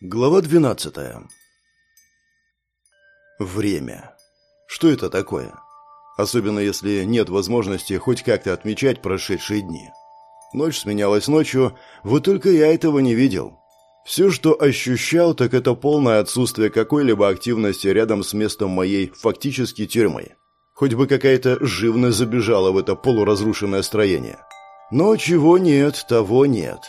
Глава 12. Время. Что это такое? Особенно если нет возможности хоть как-то отмечать прошедшие дни. Ночь сменялась ночью, вот только я этого не видел. Все, что ощущал, так это полное отсутствие какой-либо активности рядом с местом моей фактически тюрьмы. Хоть бы какая-то живность забежала в это полуразрушенное строение. Но чего нет, того нет.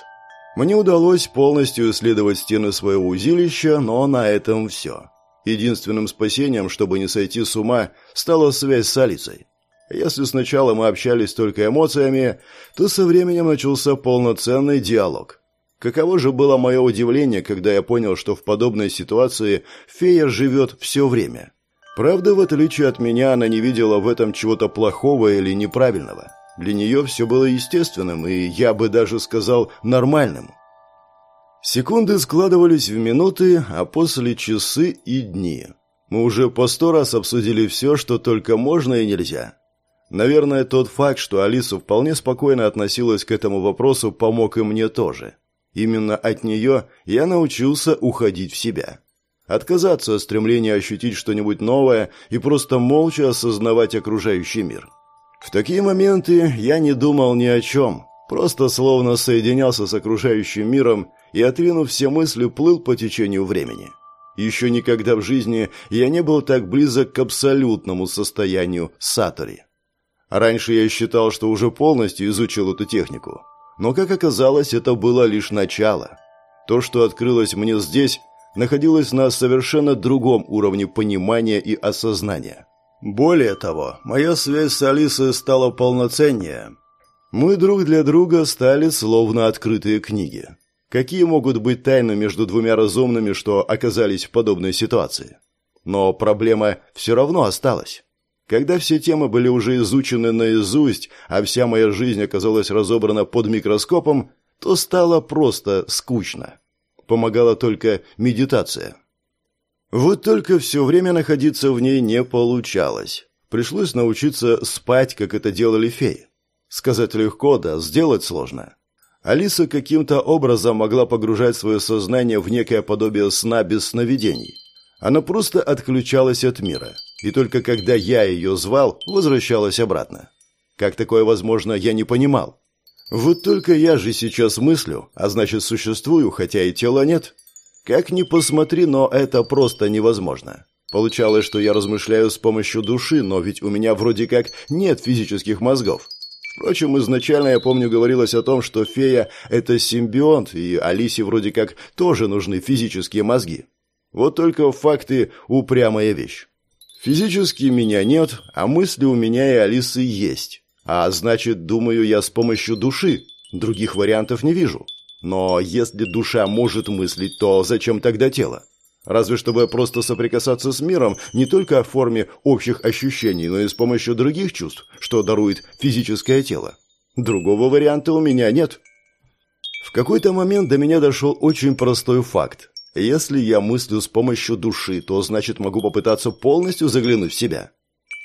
Мне удалось полностью исследовать стены своего узилища, но на этом все. Единственным спасением, чтобы не сойти с ума, стала связь с Алисой. Если сначала мы общались только эмоциями, то со временем начался полноценный диалог. Каково же было мое удивление, когда я понял, что в подобной ситуации фея живет все время. Правда, в отличие от меня, она не видела в этом чего-то плохого или неправильного. Для нее все было естественным и, я бы даже сказал, нормальным. Секунды складывались в минуты, а после часы и дни. Мы уже по сто раз обсудили все, что только можно и нельзя. Наверное, тот факт, что Алиса вполне спокойно относилась к этому вопросу, помог и мне тоже. Именно от нее я научился уходить в себя. Отказаться от стремления ощутить что-нибудь новое и просто молча осознавать окружающий мир. В такие моменты я не думал ни о чем, просто словно соединялся с окружающим миром и, отвинув все мысли, плыл по течению времени. Еще никогда в жизни я не был так близок к абсолютному состоянию сатори. Раньше я считал, что уже полностью изучил эту технику. Но, как оказалось, это было лишь начало. То, что открылось мне здесь, находилось на совершенно другом уровне понимания и осознания. Более того, моя связь с Алисой стала полноценнее. Мы друг для друга стали словно открытые книги. Какие могут быть тайны между двумя разумными, что оказались в подобной ситуации? Но проблема все равно осталась. Когда все темы были уже изучены наизусть, а вся моя жизнь оказалась разобрана под микроскопом, то стало просто скучно. Помогала только медитация. Вот только все время находиться в ней не получалось. Пришлось научиться спать, как это делали феи. Сказать легко, да сделать сложно. Алиса каким-то образом могла погружать свое сознание в некое подобие сна без сновидений. Она просто отключалась от мира, и только когда я ее звал, возвращалась обратно. Как такое возможно, я не понимал. Вот только я же сейчас мыслю, а значит существую, хотя и тела нет. Как ни посмотри, но это просто невозможно. Получалось, что я размышляю с помощью души, но ведь у меня вроде как нет физических мозгов. Впрочем, изначально, я помню, говорилось о том, что фея – это симбионт, и Алисе вроде как тоже нужны физические мозги. Вот только факты – упрямая вещь. Физически меня нет, а мысли у меня и Алисы есть. А значит, думаю я с помощью души. Других вариантов не вижу. Но если душа может мыслить, то зачем тогда тело? Разве чтобы просто соприкасаться с миром не только в форме общих ощущений, но и с помощью других чувств, что дарует физическое тело. Другого варианта у меня нет. В какой-то момент до меня дошел очень простой факт. Если я мыслю с помощью души, то значит могу попытаться полностью заглянуть в себя.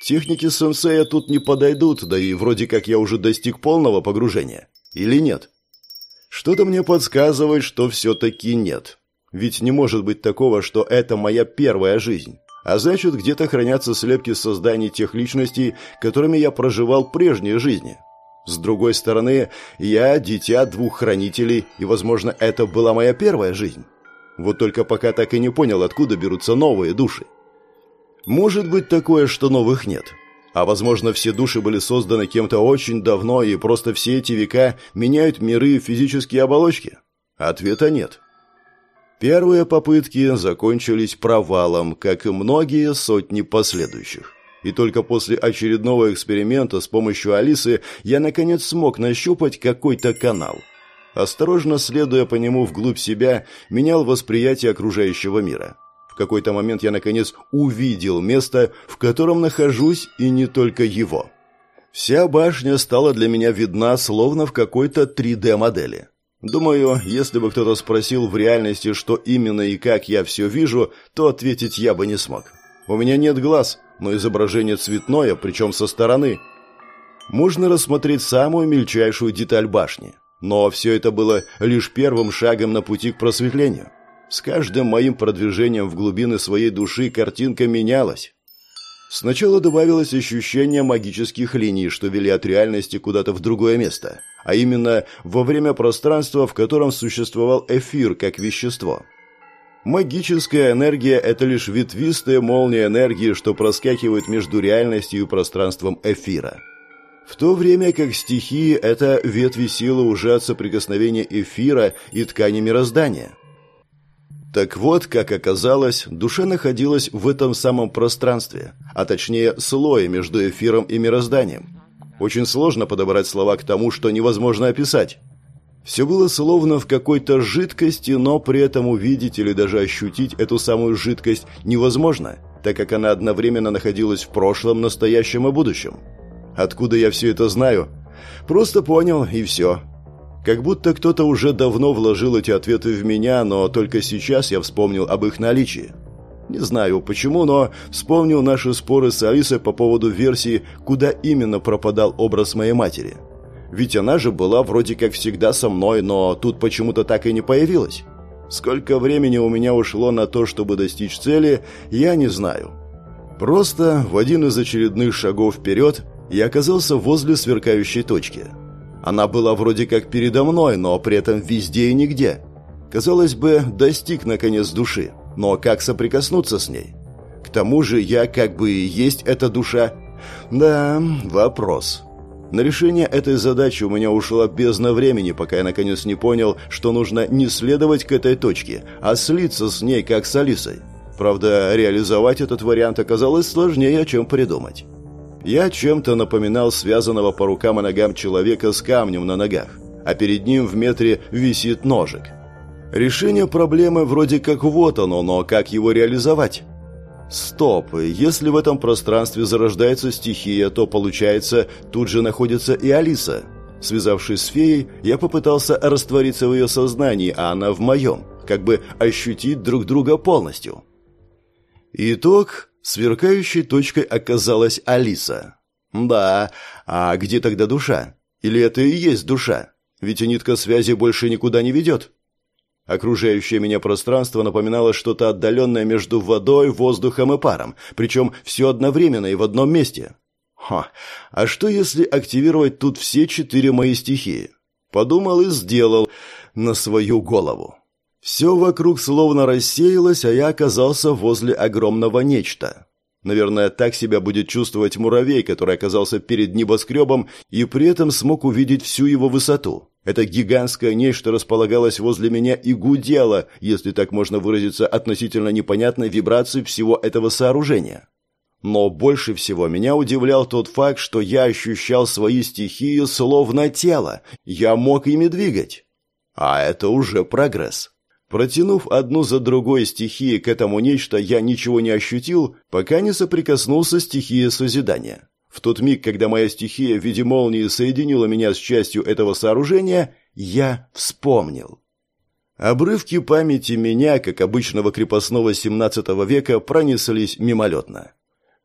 Техники сенсея тут не подойдут, да и вроде как я уже достиг полного погружения. Или нет? Что-то мне подсказывает, что все-таки нет. Ведь не может быть такого, что это моя первая жизнь. А значит, где-то хранятся слепки созданий тех личностей, которыми я проживал в прежней жизни. С другой стороны, я дитя двух хранителей, и, возможно, это была моя первая жизнь. Вот только пока так и не понял, откуда берутся новые души. Может быть такое, что новых нет. А возможно, все души были созданы кем-то очень давно, и просто все эти века меняют миры и физические оболочки? Ответа нет. Первые попытки закончились провалом, как и многие сотни последующих. И только после очередного эксперимента с помощью Алисы я наконец смог нащупать какой-то канал. Осторожно следуя по нему вглубь себя, менял восприятие окружающего мира какой-то момент я, наконец, увидел место, в котором нахожусь, и не только его. Вся башня стала для меня видна, словно в какой-то 3D-модели. Думаю, если бы кто-то спросил в реальности, что именно и как я все вижу, то ответить я бы не смог. У меня нет глаз, но изображение цветное, причем со стороны. Можно рассмотреть самую мельчайшую деталь башни. Но все это было лишь первым шагом на пути к просветлению. С каждым моим продвижением в глубины своей души картинка менялась. Сначала добавилось ощущение магических линий, что вели от реальности куда-то в другое место, а именно во время пространства, в котором существовал эфир как вещество. Магическая энергия – это лишь ветвистая молния энергии, что проскакивает между реальностью и пространством эфира. В то время как стихии – это ветви силы уже от соприкосновения эфира и ткани мироздания – так вот, как оказалось, душа находилась в этом самом пространстве, а точнее слое между эфиром и мирозданием. Очень сложно подобрать слова к тому, что невозможно описать. Все было словно в какой-то жидкости, но при этом увидеть или даже ощутить эту самую жидкость невозможно, так как она одновременно находилась в прошлом, настоящем и будущем. Откуда я все это знаю? Просто понял, и все. Как будто кто-то уже давно вложил эти ответы в меня, но только сейчас я вспомнил об их наличии. Не знаю почему, но вспомнил наши споры с Алисой по поводу версии, куда именно пропадал образ моей матери. Ведь она же была вроде как всегда со мной, но тут почему-то так и не появилась. Сколько времени у меня ушло на то, чтобы достичь цели, я не знаю. Просто в один из очередных шагов вперед я оказался возле сверкающей точки – она была вроде как передо мной, но при этом везде и нигде. Казалось бы, достиг наконец души, но как соприкоснуться с ней? К тому же я как бы и есть эта душа. Да, вопрос. На решение этой задачи у меня ушло бездна времени, пока я наконец не понял, что нужно не следовать к этой точке, а слиться с ней, как с Алисой. Правда, реализовать этот вариант оказалось сложнее, чем придумать. Я чем-то напоминал связанного по рукам и ногам человека с камнем на ногах, а перед ним в метре висит ножик. Решение проблемы вроде как вот оно, но как его реализовать? Стоп, если в этом пространстве зарождается стихия, то, получается, тут же находится и Алиса. Связавшись с феей, я попытался раствориться в ее сознании, а она в моем, как бы ощутить друг друга полностью. Итог Сверкающей точкой оказалась Алиса. Да, а где тогда душа? Или это и есть душа? Ведь нитка связи больше никуда не ведет. Окружающее меня пространство напоминало что-то отдаленное между водой, воздухом и паром, причем все одновременно и в одном месте. Ха, а что если активировать тут все четыре мои стихии? Подумал и сделал на свою голову. Все вокруг словно рассеялось, а я оказался возле огромного нечто. Наверное, так себя будет чувствовать муравей, который оказался перед небоскребом и при этом смог увидеть всю его высоту. Это гигантское нечто располагалось возле меня и гудело, если так можно выразиться, относительно непонятной вибрации всего этого сооружения. Но больше всего меня удивлял тот факт, что я ощущал свои стихии словно тело. Я мог ими двигать. А это уже прогресс. Протянув одну за другой стихии к этому нечто, я ничего не ощутил, пока не соприкоснулся с стихией созидания. В тот миг, когда моя стихия в виде молнии соединила меня с частью этого сооружения, я вспомнил. Обрывки памяти меня, как обычного крепостного XVII века, пронеслись мимолетно.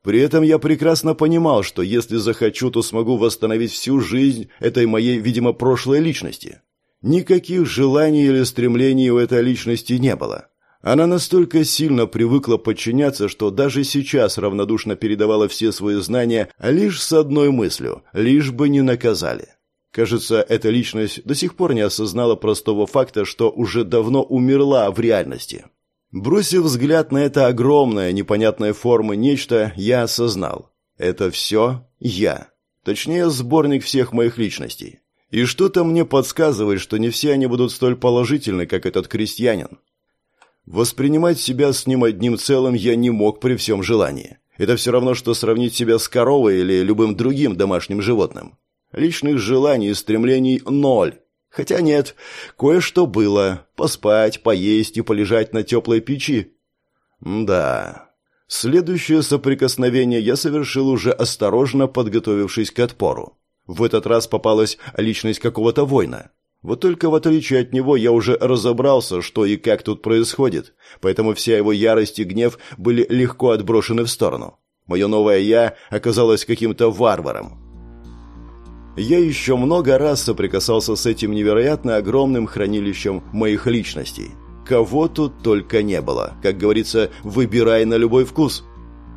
При этом я прекрасно понимал, что если захочу, то смогу восстановить всю жизнь этой моей, видимо, прошлой личности. Никаких желаний или стремлений у этой личности не было. Она настолько сильно привыкла подчиняться, что даже сейчас равнодушно передавала все свои знания лишь с одной мыслью – лишь бы не наказали. Кажется, эта личность до сих пор не осознала простого факта, что уже давно умерла в реальности. Бросив взгляд на это огромное, непонятной формы нечто, я осознал. Это все я. Точнее, сборник всех моих личностей. И что-то мне подсказывает, что не все они будут столь положительны, как этот крестьянин. Воспринимать себя с ним одним целым я не мог при всем желании. Это все равно, что сравнить себя с коровой или любым другим домашним животным. Личных желаний и стремлений ноль. Хотя нет, кое-что было. Поспать, поесть и полежать на теплой печи. Да. Следующее соприкосновение я совершил уже осторожно, подготовившись к отпору. В этот раз попалась личность какого-то воина. Вот только в отличие от него я уже разобрался, что и как тут происходит, поэтому вся его ярость и гнев были легко отброшены в сторону. Мое новое «я» оказалось каким-то варваром. Я еще много раз соприкасался с этим невероятно огромным хранилищем моих личностей. Кого тут только не было. Как говорится, выбирай на любой вкус.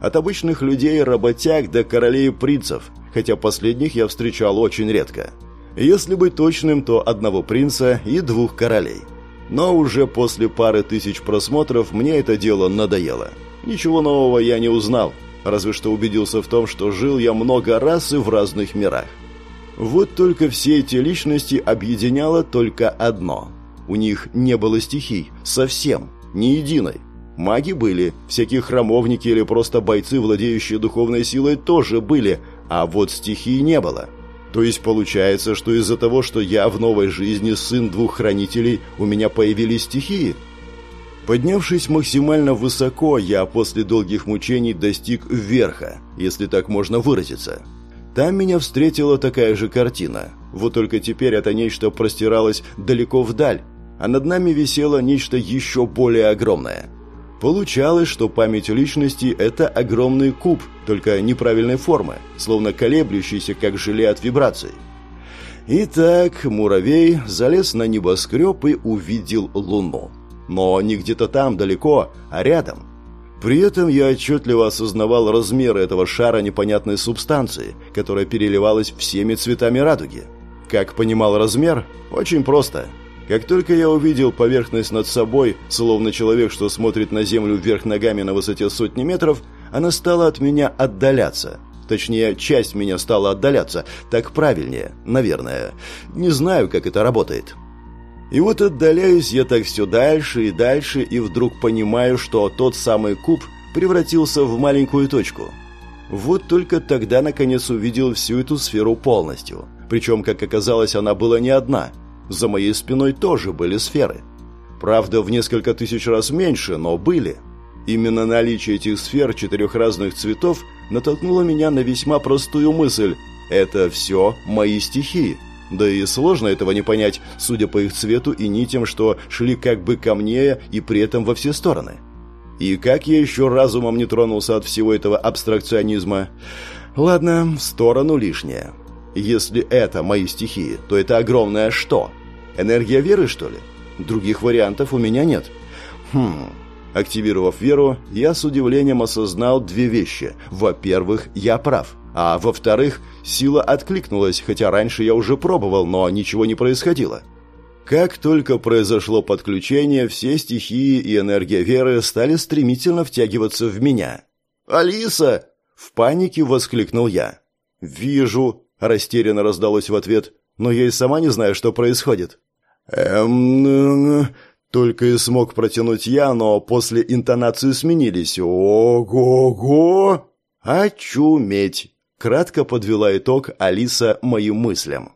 От обычных людей, работяг до королей и принцев, хотя последних я встречал очень редко. Если быть точным, то одного принца и двух королей. Но уже после пары тысяч просмотров мне это дело надоело. Ничего нового я не узнал, разве что убедился в том, что жил я много раз и в разных мирах. Вот только все эти личности объединяло только одно. У них не было стихий, совсем, ни единой. Маги были, всякие храмовники или просто бойцы, владеющие духовной силой, тоже были, а вот стихий не было. То есть получается, что из-за того, что я в новой жизни сын двух хранителей, у меня появились стихии? Поднявшись максимально высоко, я после долгих мучений достиг верха, если так можно выразиться. Там меня встретила такая же картина. Вот только теперь это нечто простиралось далеко вдаль, а над нами висело нечто еще более огромное. Получалось, что память личности – это огромный куб, только неправильной формы, словно колеблющийся, как желе от вибраций. Итак, муравей залез на небоскреб и увидел луну. Но не где-то там далеко, а рядом. При этом я отчетливо осознавал размеры этого шара непонятной субстанции, которая переливалась всеми цветами радуги. Как понимал размер? Очень просто. Как только я увидел поверхность над собой, словно человек, что смотрит на землю вверх ногами на высоте сотни метров, она стала от меня отдаляться. Точнее, часть меня стала отдаляться. Так правильнее, наверное. Не знаю, как это работает. И вот отдаляюсь я так все дальше и дальше, и вдруг понимаю, что тот самый куб превратился в маленькую точку. Вот только тогда наконец увидел всю эту сферу полностью. Причем, как оказалось, она была не одна. За моей спиной тоже были сферы. Правда, в несколько тысяч раз меньше, но были. Именно наличие этих сфер четырех разных цветов натолкнуло меня на весьма простую мысль. Это все мои стихии. Да и сложно этого не понять, судя по их цвету и нитям, что шли как бы ко мне и при этом во все стороны. И как я еще разумом не тронулся от всего этого абстракционизма? Ладно, в сторону лишнее. Если это мои стихии, то это огромное что? Энергия веры, что ли? Других вариантов у меня нет. Хм... Активировав веру, я с удивлением осознал две вещи. Во-первых, я прав. А во-вторых, сила откликнулась, хотя раньше я уже пробовал, но ничего не происходило. Как только произошло подключение, все стихии и энергия веры стали стремительно втягиваться в меня. «Алиса!» – в панике воскликнул я. «Вижу!» – растерянно раздалось в ответ. «Но я и сама не знаю, что происходит». «Эм...» Только и смог протянуть я, но после интонации сменились. «Ого-го!» «Очуметь!» Кратко подвела итог Алиса моим мыслям.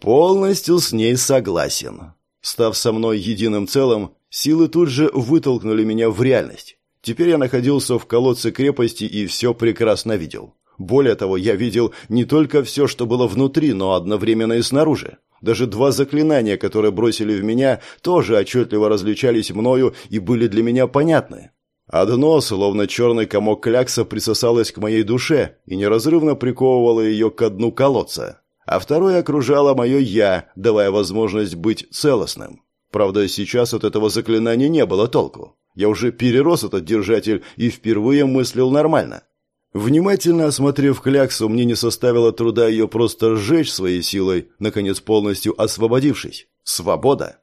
Полностью с ней согласен. Став со мной единым целым, силы тут же вытолкнули меня в реальность. Теперь я находился в колодце крепости и все прекрасно видел. Более того, я видел не только все, что было внутри, но одновременно и снаружи. Даже два заклинания, которые бросили в меня, тоже отчетливо различались мною и были для меня понятны. Одно, словно черный комок клякса, присосалось к моей душе и неразрывно приковывало ее к дну колодца, а второе окружало мое «я», давая возможность быть целостным. Правда, сейчас от этого заклинания не было толку. Я уже перерос этот держатель и впервые мыслил нормально. Внимательно осмотрев кляксу, мне не составило труда ее просто сжечь своей силой, наконец полностью освободившись. Свобода.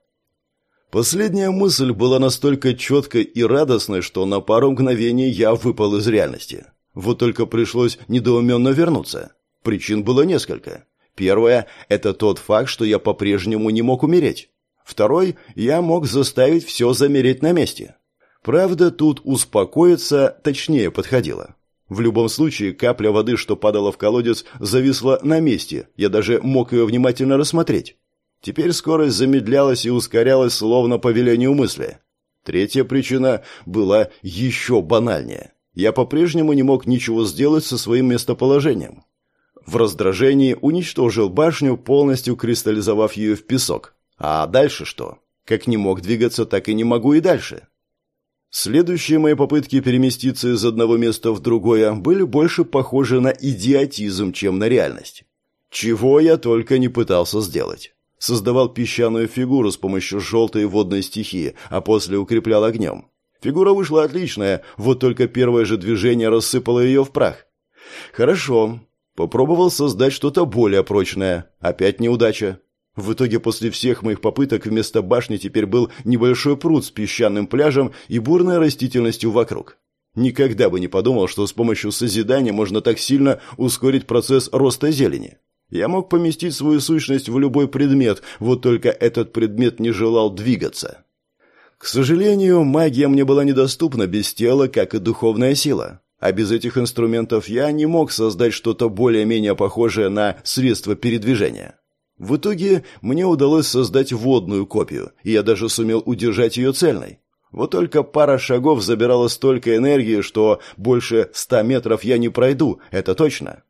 Последняя мысль была настолько четкой и радостной, что на пару мгновений я выпал из реальности. Вот только пришлось недоуменно вернуться. Причин было несколько. Первое – это тот факт, что я по-прежнему не мог умереть. Второй – я мог заставить все замереть на месте. Правда, тут успокоиться точнее подходило. В любом случае, капля воды, что падала в колодец, зависла на месте. Я даже мог ее внимательно рассмотреть. Теперь скорость замедлялась и ускорялась словно по велению мысли. Третья причина была еще банальнее. Я по-прежнему не мог ничего сделать со своим местоположением. В раздражении уничтожил башню, полностью кристаллизовав ее в песок. А дальше что? Как не мог двигаться, так и не могу и дальше. Следующие мои попытки переместиться из одного места в другое были больше похожи на идиотизм, чем на реальность. Чего я только не пытался сделать. Создавал песчаную фигуру с помощью желтой водной стихии, а после укреплял огнем. Фигура вышла отличная, вот только первое же движение рассыпало ее в прах. Хорошо. Попробовал создать что-то более прочное. Опять неудача. В итоге после всех моих попыток вместо башни теперь был небольшой пруд с песчаным пляжем и бурной растительностью вокруг. Никогда бы не подумал, что с помощью созидания можно так сильно ускорить процесс роста зелени. Я мог поместить свою сущность в любой предмет, вот только этот предмет не желал двигаться. К сожалению, магия мне была недоступна без тела, как и духовная сила. А без этих инструментов я не мог создать что-то более-менее похожее на средство передвижения. В итоге мне удалось создать водную копию, и я даже сумел удержать ее цельной. Вот только пара шагов забирала столько энергии, что больше ста метров я не пройду, это точно.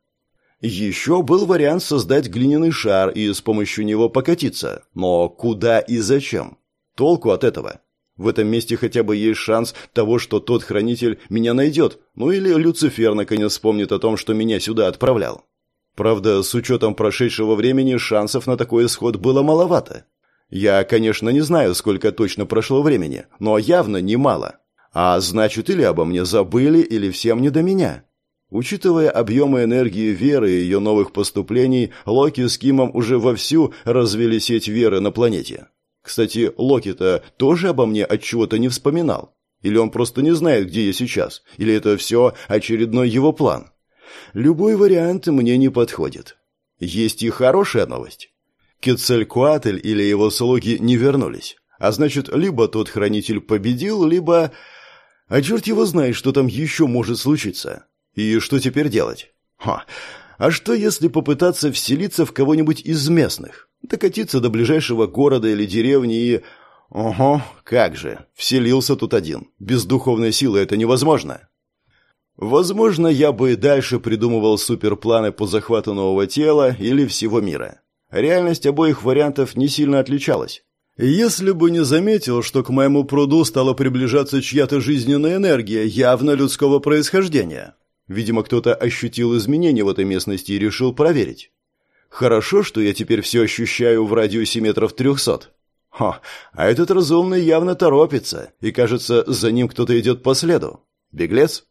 Еще был вариант создать глиняный шар и с помощью него покатиться. Но куда и зачем? Толку от этого? В этом месте хотя бы есть шанс того, что тот хранитель меня найдет, ну или Люцифер наконец вспомнит о том, что меня сюда отправлял. Правда, с учетом прошедшего времени шансов на такой исход было маловато. Я, конечно, не знаю, сколько точно прошло времени, но явно немало. А значит, или обо мне забыли, или всем не до меня. Учитывая объемы энергии Веры и ее новых поступлений, Локи с Кимом уже вовсю развели сеть Веры на планете. Кстати, Локи-то тоже обо мне от чего-то не вспоминал. Или он просто не знает, где я сейчас, или это все очередной его план. Любой вариант мне не подходит. Есть и хорошая новость. Кецалькуатль или его слуги не вернулись. А значит, либо тот хранитель победил, либо... А черт его знает, что там еще может случиться. И что теперь делать? Ха. А что, если попытаться вселиться в кого-нибудь из местных? Докатиться до ближайшего города или деревни и... Ого, как же, вселился тут один. Без духовной силы это невозможно. Возможно, я бы и дальше придумывал суперпланы по захвату нового тела или всего мира. Реальность обоих вариантов не сильно отличалась. Если бы не заметил, что к моему пруду стала приближаться чья-то жизненная энергия, явно людского происхождения. Видимо, кто-то ощутил изменения в этой местности и решил проверить. Хорошо, что я теперь все ощущаю в радиусе метров трехсот. Ха, а этот разумный явно торопится, и, кажется, за ним кто-то идет по следу. Беглец?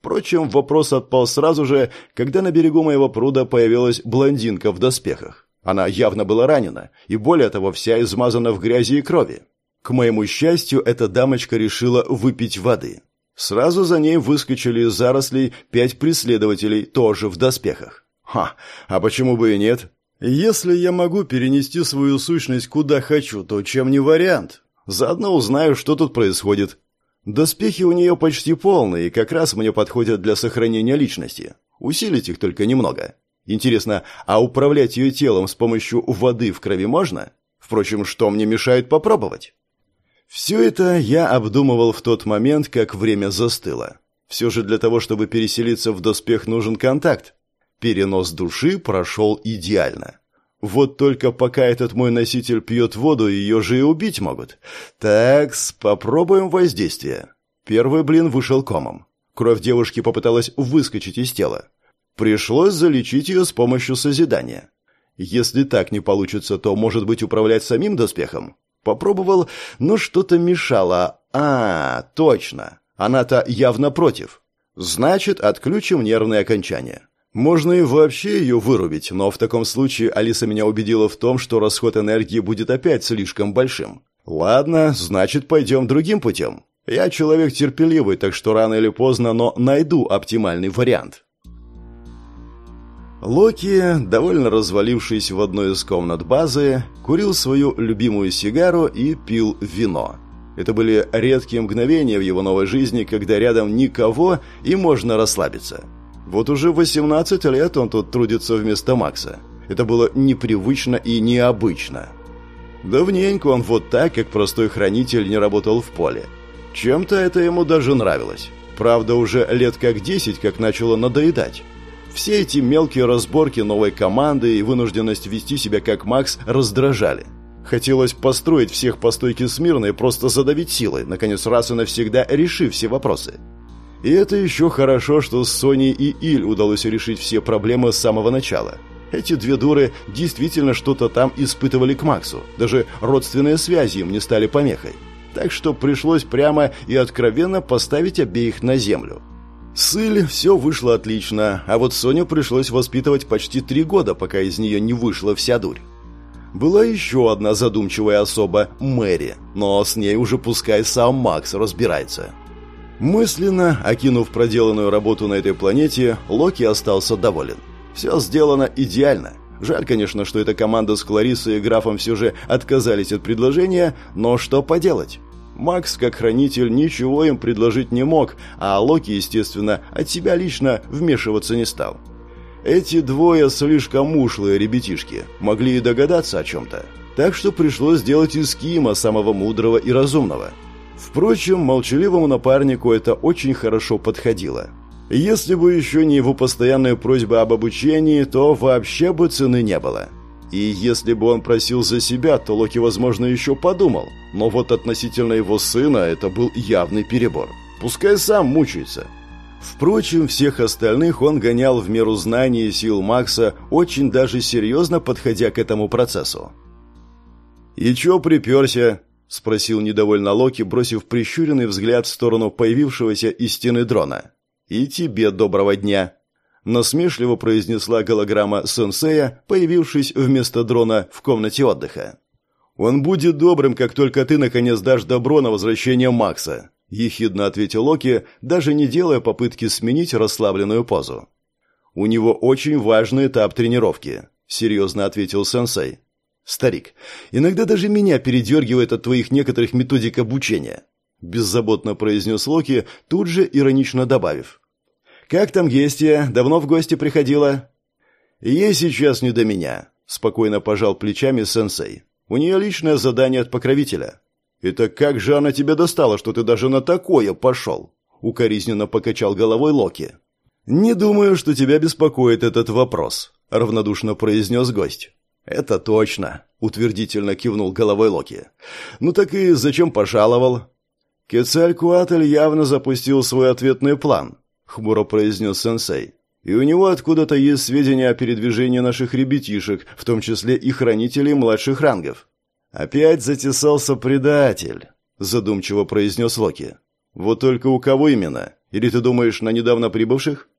Впрочем, вопрос отпал сразу же, когда на берегу моего пруда появилась блондинка в доспехах. Она явно была ранена, и более того, вся измазана в грязи и крови. К моему счастью, эта дамочка решила выпить воды. Сразу за ней выскочили из зарослей пять преследователей, тоже в доспехах. Ха, а почему бы и нет? Если я могу перенести свою сущность куда хочу, то чем не вариант? Заодно узнаю, что тут происходит, Доспехи у нее почти полные, и как раз мне подходят для сохранения личности. Усилить их только немного. Интересно, а управлять ее телом с помощью воды в крови можно? Впрочем, что мне мешает попробовать? Все это я обдумывал в тот момент, как время застыло. Все же для того, чтобы переселиться в доспех, нужен контакт. Перенос души прошел идеально. Вот только пока этот мой носитель пьет воду, ее же и убить могут. Так, попробуем воздействие. Первый блин вышел комом. Кровь девушки попыталась выскочить из тела. Пришлось залечить ее с помощью созидания. Если так не получится, то, может быть, управлять самим доспехом? Попробовал, но что-то мешало. А, точно. Она-то явно против. Значит, отключим нервные окончания. Можно и вообще ее вырубить, но в таком случае Алиса меня убедила в том, что расход энергии будет опять слишком большим. Ладно, значит, пойдем другим путем. Я человек терпеливый, так что рано или поздно, но найду оптимальный вариант. Локи, довольно развалившись в одной из комнат базы, курил свою любимую сигару и пил вино. Это были редкие мгновения в его новой жизни, когда рядом никого и можно расслабиться. Вот уже 18 лет он тут трудится вместо Макса. Это было непривычно и необычно. Давненько он вот так, как простой хранитель, не работал в поле. Чем-то это ему даже нравилось. Правда, уже лет как 10, как начало надоедать. Все эти мелкие разборки новой команды и вынужденность вести себя как Макс раздражали. Хотелось построить всех по стойке смирно и просто задавить силой, наконец раз и навсегда решив все вопросы. И это еще хорошо, что с Соней и Иль удалось решить все проблемы с самого начала. Эти две дуры действительно что-то там испытывали к Максу. Даже родственные связи им не стали помехой. Так что пришлось прямо и откровенно поставить обеих на землю. С Иль все вышло отлично, а вот Соню пришлось воспитывать почти три года, пока из нее не вышла вся дурь. Была еще одна задумчивая особа – Мэри, но с ней уже пускай сам Макс разбирается. Мысленно, окинув проделанную работу на этой планете, Локи остался доволен. Все сделано идеально. Жаль, конечно, что эта команда с Кларисой и графом все же отказались от предложения, но что поделать? Макс, как хранитель, ничего им предложить не мог, а Локи, естественно, от себя лично вмешиваться не стал. Эти двое слишком ушлые ребятишки, могли и догадаться о чем-то. Так что пришлось сделать из Кима самого мудрого и разумного. Впрочем, молчаливому напарнику это очень хорошо подходило. Если бы еще не его постоянная просьба об обучении, то вообще бы цены не было. И если бы он просил за себя, то Локи, возможно, еще подумал. Но вот относительно его сына это был явный перебор. Пускай сам мучается. Впрочем, всех остальных он гонял в меру знаний и сил Макса, очень даже серьезно подходя к этому процессу. «И чё приперся?» — спросил недовольно Локи, бросив прищуренный взгляд в сторону появившегося из стены дрона. «И тебе доброго дня!» Насмешливо произнесла голограмма сенсея, появившись вместо дрона в комнате отдыха. «Он будет добрым, как только ты наконец дашь добро на возвращение Макса», — ехидно ответил Локи, даже не делая попытки сменить расслабленную позу. «У него очень важный этап тренировки», — серьезно ответил сенсей. «Старик, иногда даже меня передергивает от твоих некоторых методик обучения», — беззаботно произнес Локи, тут же иронично добавив. «Как там Гестия? Давно в гости приходила?» «Ей сейчас не до меня», — спокойно пожал плечами сенсей. «У нее личное задание от покровителя. «Это как же она тебя достала, что ты даже на такое пошел?» Укоризненно покачал головой Локи. «Не думаю, что тебя беспокоит этот вопрос», — равнодушно произнес гость. «Это точно», — утвердительно кивнул головой Локи. «Ну так и зачем пожаловал?» «Кецалькуатль явно запустил свой ответный план», — хмуро произнес сенсей. «И у него откуда-то есть сведения о передвижении наших ребятишек, в том числе и хранителей младших рангов. «Опять затесался предатель», — задумчиво произнес Локи. «Вот только у кого именно? Или ты думаешь на недавно прибывших?»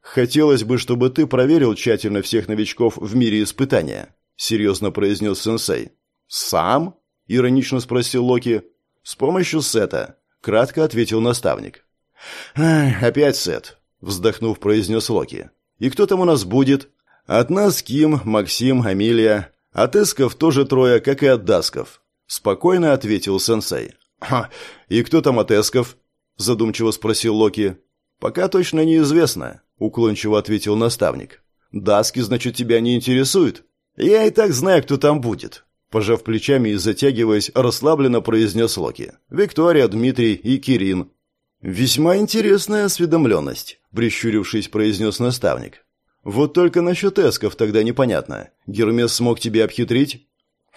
«Хотелось бы, чтобы ты проверил тщательно всех новичков в мире испытания», — серьезно произнес сенсей. «Сам?» — иронично спросил Локи. «С помощью сета», — кратко ответил наставник. «Опять сет», — вздохнув, произнес Локи. «И кто там у нас будет?» «От нас Ким, Максим, Амилия, от эсков тоже трое, как и от дасков. Спокойно ответил сенсей. «Ха, и кто там от эсков?» Задумчиво спросил Локи. «Пока точно неизвестно», уклончиво ответил наставник. «Даски, значит, тебя не интересуют?» «Я и так знаю, кто там будет», Пожав плечами и затягиваясь, расслабленно произнес Локи. «Виктория, Дмитрий и Кирин». «Весьма интересная осведомленность», — прищурившись, произнес наставник. Вот только насчет эсков тогда непонятно. Гермес смог тебя обхитрить?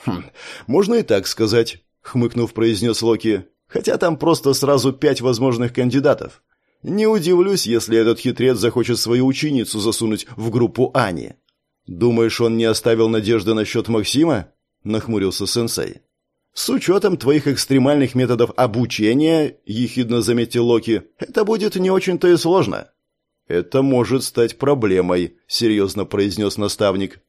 Хм, можно и так сказать, хмыкнув, произнес Локи. Хотя там просто сразу пять возможных кандидатов. Не удивлюсь, если этот хитрец захочет свою ученицу засунуть в группу Ани. Думаешь, он не оставил надежды насчет Максима? Нахмурился сенсей. С учетом твоих экстремальных методов обучения, ехидно заметил Локи, это будет не очень-то и сложно. «Это может стать проблемой», — серьезно произнес наставник.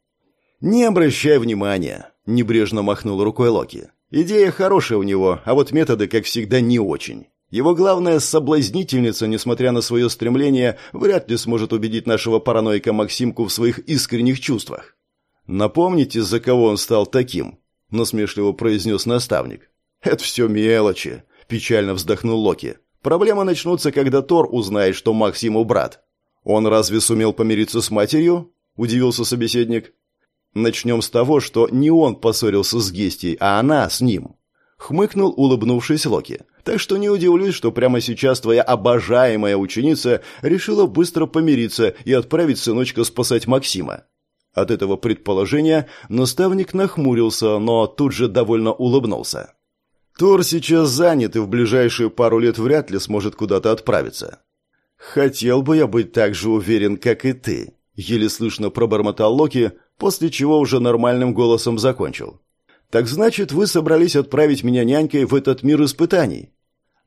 «Не обращай внимания», — небрежно махнул рукой Локи. «Идея хорошая у него, а вот методы, как всегда, не очень. Его главная соблазнительница, несмотря на свое стремление, вряд ли сможет убедить нашего параноика Максимку в своих искренних чувствах. Напомните, за кого он стал таким?» — насмешливо произнес наставник. «Это все мелочи», — печально вздохнул Локи. «Проблемы начнутся, когда Тор узнает, что Максиму брат. «Он разве сумел помириться с матерью?» – удивился собеседник. «Начнем с того, что не он поссорился с Гестией, а она с ним». Хмыкнул, улыбнувшись Локи. «Так что не удивлюсь, что прямо сейчас твоя обожаемая ученица решила быстро помириться и отправить сыночка спасать Максима». От этого предположения наставник нахмурился, но тут же довольно улыбнулся. «Тор сейчас занят и в ближайшие пару лет вряд ли сможет куда-то отправиться. «Хотел бы я быть так же уверен, как и ты», — еле слышно пробормотал Локи, после чего уже нормальным голосом закончил. «Так значит, вы собрались отправить меня нянькой в этот мир испытаний?»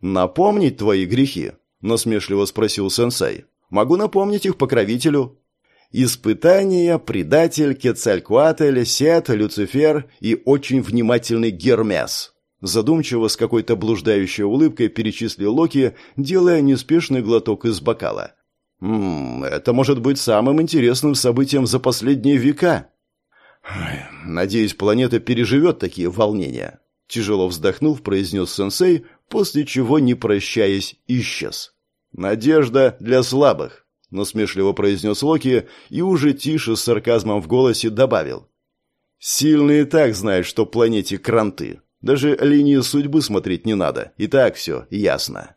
«Напомнить твои грехи?» – насмешливо спросил сенсей. «Могу напомнить их покровителю». «Испытания, предатель, Кецалькуатль, Сет, Люцифер и очень внимательный Гермес». Задумчиво с какой-то блуждающей улыбкой перечислил Локи, делая неспешный глоток из бокала. «Ммм, это может быть самым интересным событием за последние века». «Надеюсь, планета переживет такие волнения», – тяжело вздохнув, произнес сенсей, после чего, не прощаясь, исчез. «Надежда для слабых», – насмешливо произнес Локи и уже тише с сарказмом в голосе добавил. «Сильные так знают, что планете кранты. Даже линии судьбы смотреть не надо. И так все ясно».